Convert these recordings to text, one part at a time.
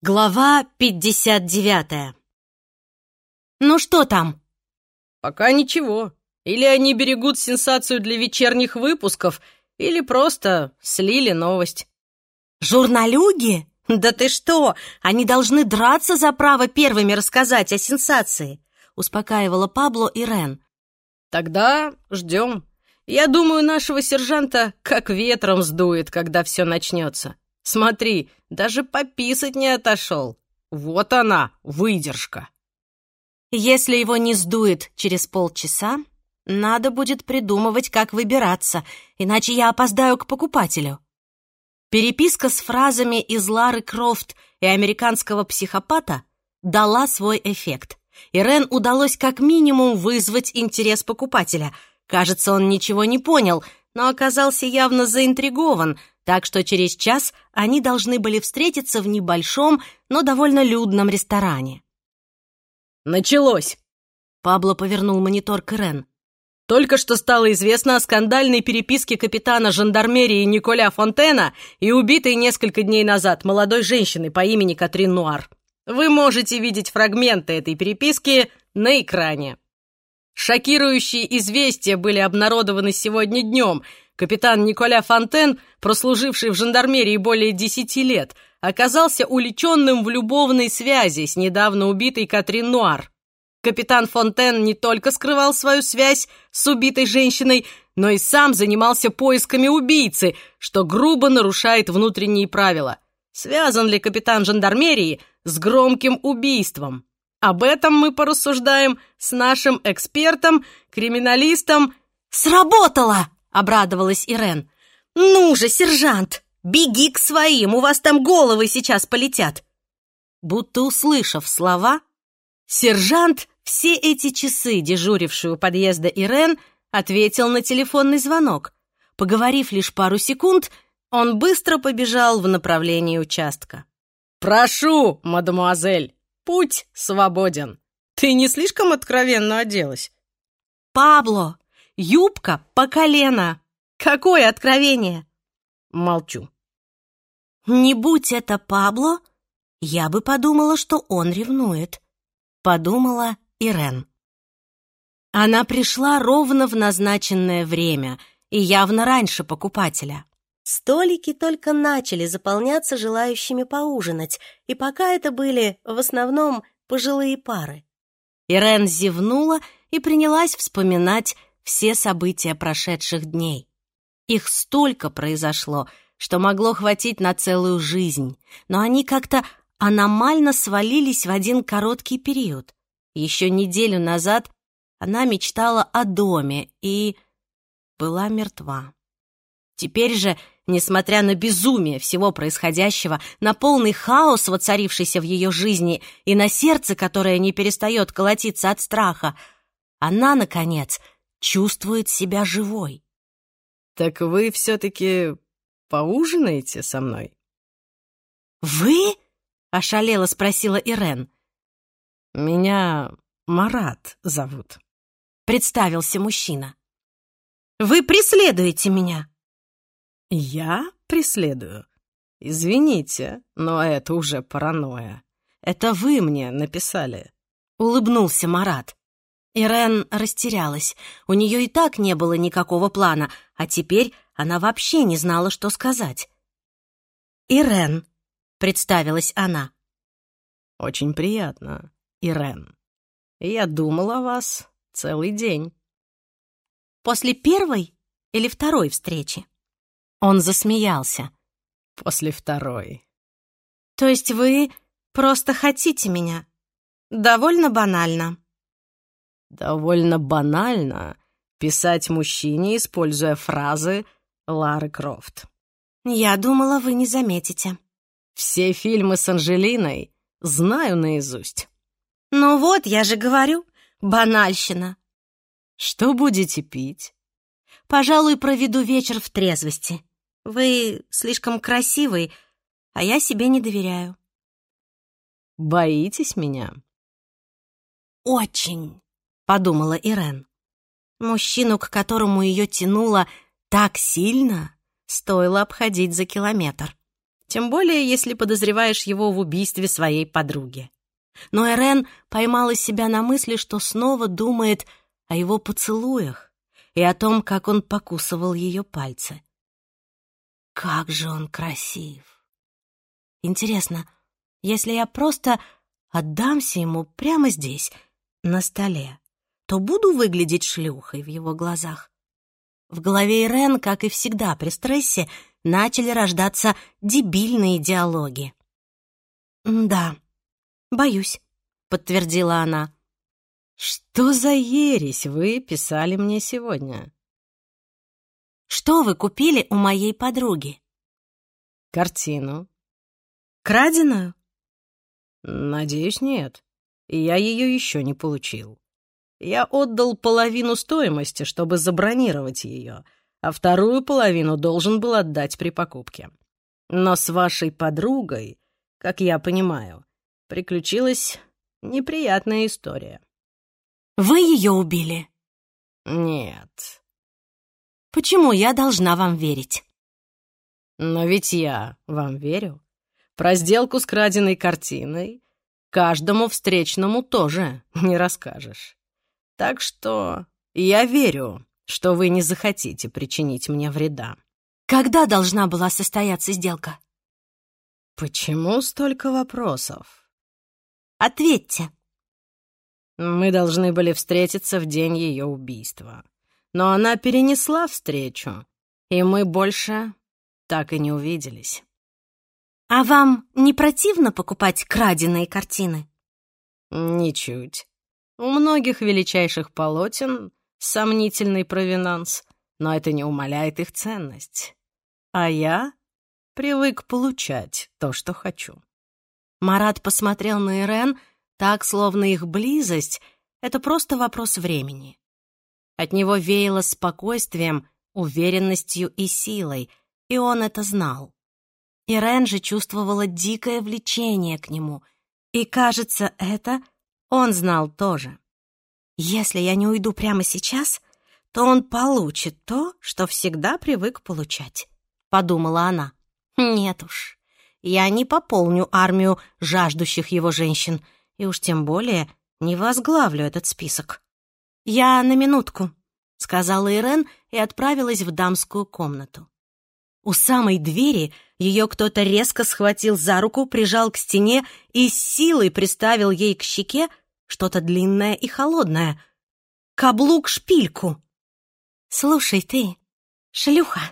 Глава 59 «Ну что там?» «Пока ничего. Или они берегут сенсацию для вечерних выпусков, или просто слили новость». «Журналюги? Да ты что? Они должны драться за право первыми рассказать о сенсации», успокаивала Пабло и Рен. «Тогда ждем. Я думаю, нашего сержанта как ветром сдует, когда все начнется. Смотри, даже пописать не отошел. Вот она, выдержка. Если его не сдует через полчаса, надо будет придумывать, как выбираться, иначе я опоздаю к покупателю. Переписка с фразами из Лары Крофт и американского психопата дала свой эффект. И Рен удалось как минимум вызвать интерес покупателя. Кажется, он ничего не понял, но оказался явно заинтригован, так что через час они должны были встретиться в небольшом, но довольно людном ресторане. «Началось!» Пабло повернул монитор к Ирен. Только что стало известно о скандальной переписке капитана жандармерии Николя Фонтена и убитой несколько дней назад молодой женщины по имени Катрин Нуар. Вы можете видеть фрагменты этой переписки на экране. Шокирующие известия были обнародованы сегодня днем, Капитан Николя Фонтен, прослуживший в жандармерии более десяти лет, оказался уличенным в любовной связи с недавно убитой Катрин Нуар. Капитан Фонтен не только скрывал свою связь с убитой женщиной, но и сам занимался поисками убийцы, что грубо нарушает внутренние правила. Связан ли капитан жандармерии с громким убийством? Об этом мы порассуждаем с нашим экспертом, криминалистом. «Сработало!» — обрадовалась Ирен. «Ну же, сержант, беги к своим, у вас там головы сейчас полетят!» Будто услышав слова, сержант, все эти часы дежуривший у подъезда Ирен, ответил на телефонный звонок. Поговорив лишь пару секунд, он быстро побежал в направлении участка. «Прошу, мадемуазель, путь свободен. Ты не слишком откровенно оделась?» «Пабло, Юбка по колено. Какое откровение? Молчу. Не будь это Пабло, я бы подумала, что он ревнует. Подумала Ирен. Она пришла ровно в назначенное время и явно раньше покупателя. Столики только начали заполняться желающими поужинать, и пока это были в основном пожилые пары. Ирен зевнула и принялась вспоминать все события прошедших дней. Их столько произошло, что могло хватить на целую жизнь, но они как-то аномально свалились в один короткий период. Еще неделю назад она мечтала о доме и была мертва. Теперь же, несмотря на безумие всего происходящего, на полный хаос, воцарившийся в ее жизни, и на сердце, которое не перестает колотиться от страха, она, наконец, чувствует себя живой. «Так вы все-таки поужинаете со мной?» «Вы?» — ошалело спросила Ирен. «Меня Марат зовут», — представился мужчина. «Вы преследуете меня?» «Я преследую? Извините, но это уже паранойя. Это вы мне написали», — улыбнулся Марат. Ирен растерялась. У нее и так не было никакого плана, а теперь она вообще не знала, что сказать. «Ирен», — представилась она. «Очень приятно, Ирен. Я думала о вас целый день». «После первой или второй встречи?» Он засмеялся. «После второй». «То есть вы просто хотите меня?» «Довольно банально». Довольно банально писать мужчине, используя фразы Лары Крофт. «Я думала, вы не заметите». «Все фильмы с Анжелиной знаю наизусть». «Ну вот, я же говорю, банальщина». «Что будете пить?» «Пожалуй, проведу вечер в трезвости. Вы слишком красивый, а я себе не доверяю». «Боитесь меня?» «Очень» подумала Ирен. Мужчину, к которому ее тянуло так сильно, стоило обходить за километр. Тем более, если подозреваешь его в убийстве своей подруги. Но Эрен поймала себя на мысли, что снова думает о его поцелуях и о том, как он покусывал ее пальцы. Как же он красив! Интересно, если я просто отдамся ему прямо здесь, на столе, то буду выглядеть шлюхой в его глазах? В голове Ирен, как и всегда при стрессе, начали рождаться дебильные диалоги. «Да, боюсь», — подтвердила она. «Что за ересь вы писали мне сегодня?» «Что вы купили у моей подруги?» «Картину». «Краденую?» «Надеюсь, нет. Я ее еще не получил. Я отдал половину стоимости, чтобы забронировать ее, а вторую половину должен был отдать при покупке. Но с вашей подругой, как я понимаю, приключилась неприятная история. Вы ее убили? Нет. Почему я должна вам верить? Но ведь я вам верю. Про сделку с краденой картиной каждому встречному тоже не расскажешь. Так что я верю, что вы не захотите причинить мне вреда. Когда должна была состояться сделка? Почему столько вопросов? Ответьте. Мы должны были встретиться в день ее убийства. Но она перенесла встречу, и мы больше так и не увиделись. А вам не противно покупать краденые картины? Ничуть. У многих величайших полотен сомнительный провинанс, но это не умаляет их ценность. А я привык получать то, что хочу. Марат посмотрел на Ирен так, словно их близость — это просто вопрос времени. От него веяло спокойствием, уверенностью и силой, и он это знал. Ирен же чувствовала дикое влечение к нему, и, кажется, это — он знал тоже. Если я не уйду прямо сейчас, то он получит то, что всегда привык получать, подумала она. Нет уж, я не пополню армию жаждущих его женщин, и уж тем более не возглавлю этот список. Я на минутку, сказала Ирен и отправилась в дамскую комнату. У самой двери ее кто-то резко схватил за руку, прижал к стене и силой приставил ей к щеке что-то длинное и холодное. Каблук-шпильку. «Слушай ты, шлюха,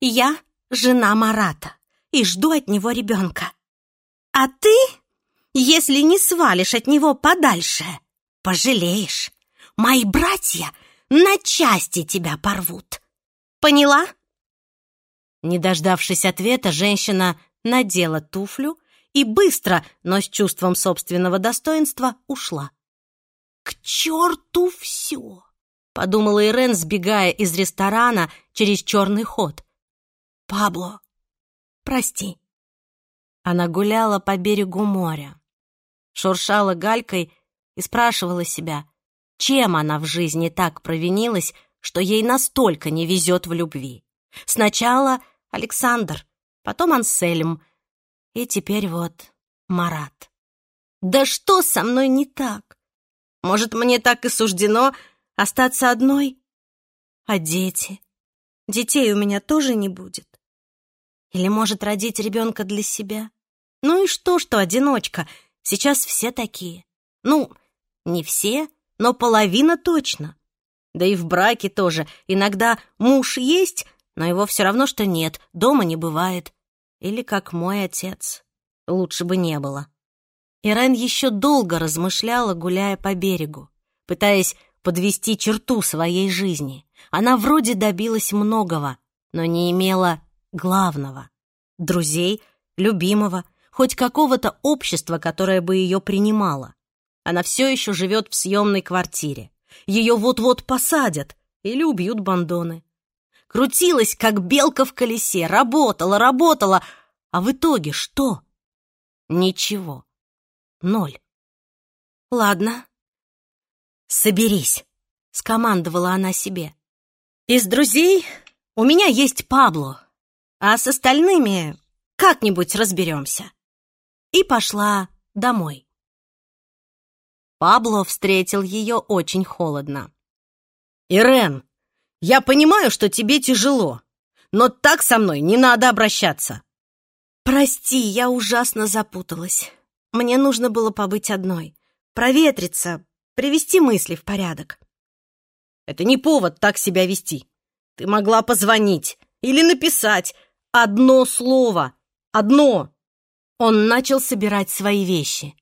я жена Марата и жду от него ребенка. А ты, если не свалишь от него подальше, пожалеешь. Мои братья на части тебя порвут. Поняла?» Не дождавшись ответа, женщина надела туфлю и быстро, но с чувством собственного достоинства, ушла. «К черту все!» — подумала Ирен, сбегая из ресторана через черный ход. «Пабло, прости». Она гуляла по берегу моря, шуршала галькой и спрашивала себя, чем она в жизни так провинилась, что ей настолько не везет в любви. Сначала Александр, потом Ансельм, и теперь вот Марат. Да что со мной не так? Может, мне так и суждено остаться одной? А дети? Детей у меня тоже не будет. Или может родить ребенка для себя? Ну и что, что одиночка? Сейчас все такие. Ну, не все, но половина точно. Да и в браке тоже. Иногда муж есть, но его все равно, что нет, дома не бывает. Или как мой отец. Лучше бы не было. Ирен еще долго размышляла, гуляя по берегу, пытаясь подвести черту своей жизни. Она вроде добилась многого, но не имела главного — друзей, любимого, хоть какого-то общества, которое бы ее принимало. Она все еще живет в съемной квартире. Ее вот-вот посадят или убьют бандоны крутилась, как белка в колесе, работала, работала, а в итоге что? Ничего. Ноль. Ладно. Соберись, скомандовала она себе. Из друзей у меня есть Пабло, а с остальными как-нибудь разберемся. И пошла домой. Пабло встретил ее очень холодно. «Ирен, я понимаю, что тебе тяжело, но так со мной не надо обращаться». «Прости, я ужасно запуталась. Мне нужно было побыть одной, проветриться, привести мысли в порядок». «Это не повод так себя вести. Ты могла позвонить или написать одно слово, одно». Он начал собирать свои вещи.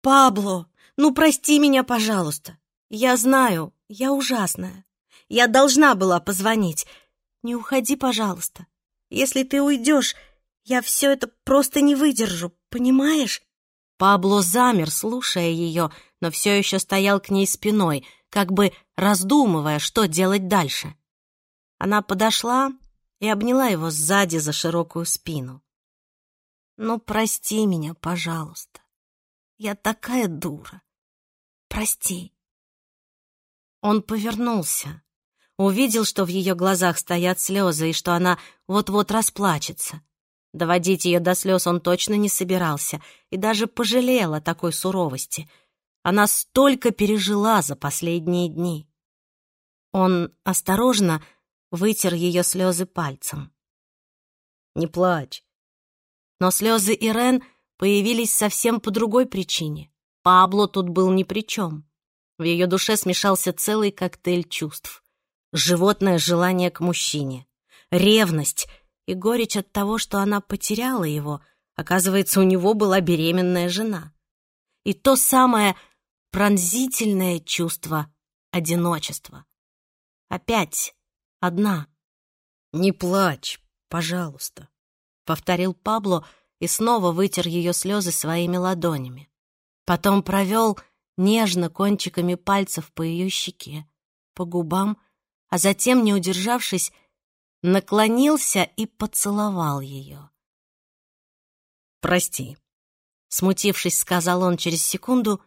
«Пабло, ну прости меня, пожалуйста. Я знаю, я ужасная. Я должна была позвонить. Не уходи, пожалуйста. Если ты уйдешь, я все это просто не выдержу, понимаешь?» Пабло замер, слушая ее, но все еще стоял к ней спиной, как бы раздумывая, что делать дальше. Она подошла и обняла его сзади за широкую спину. «Ну, прости меня, пожалуйста. Я такая дура. Прости». Он повернулся, увидел, что в ее глазах стоят слезы и что она вот-вот расплачется. Доводить ее до слез он точно не собирался и даже пожалел о такой суровости. Она столько пережила за последние дни. Он осторожно вытер ее слезы пальцем. «Не плачь». Но слезы Ирен появились совсем по другой причине. Пабло тут был ни при чем. В ее душе смешался целый коктейль чувств. Животное желание к мужчине, ревность и горечь от того, что она потеряла его. Оказывается, у него была беременная жена. И то самое пронзительное чувство одиночества. Опять одна. «Не плачь, пожалуйста», — повторил Пабло и снова вытер ее слезы своими ладонями. Потом провел нежно кончиками пальцев по ее щеке, по губам, а затем, не удержавшись, наклонился и поцеловал ее. «Прости», — смутившись, сказал он через секунду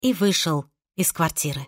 и вышел из квартиры.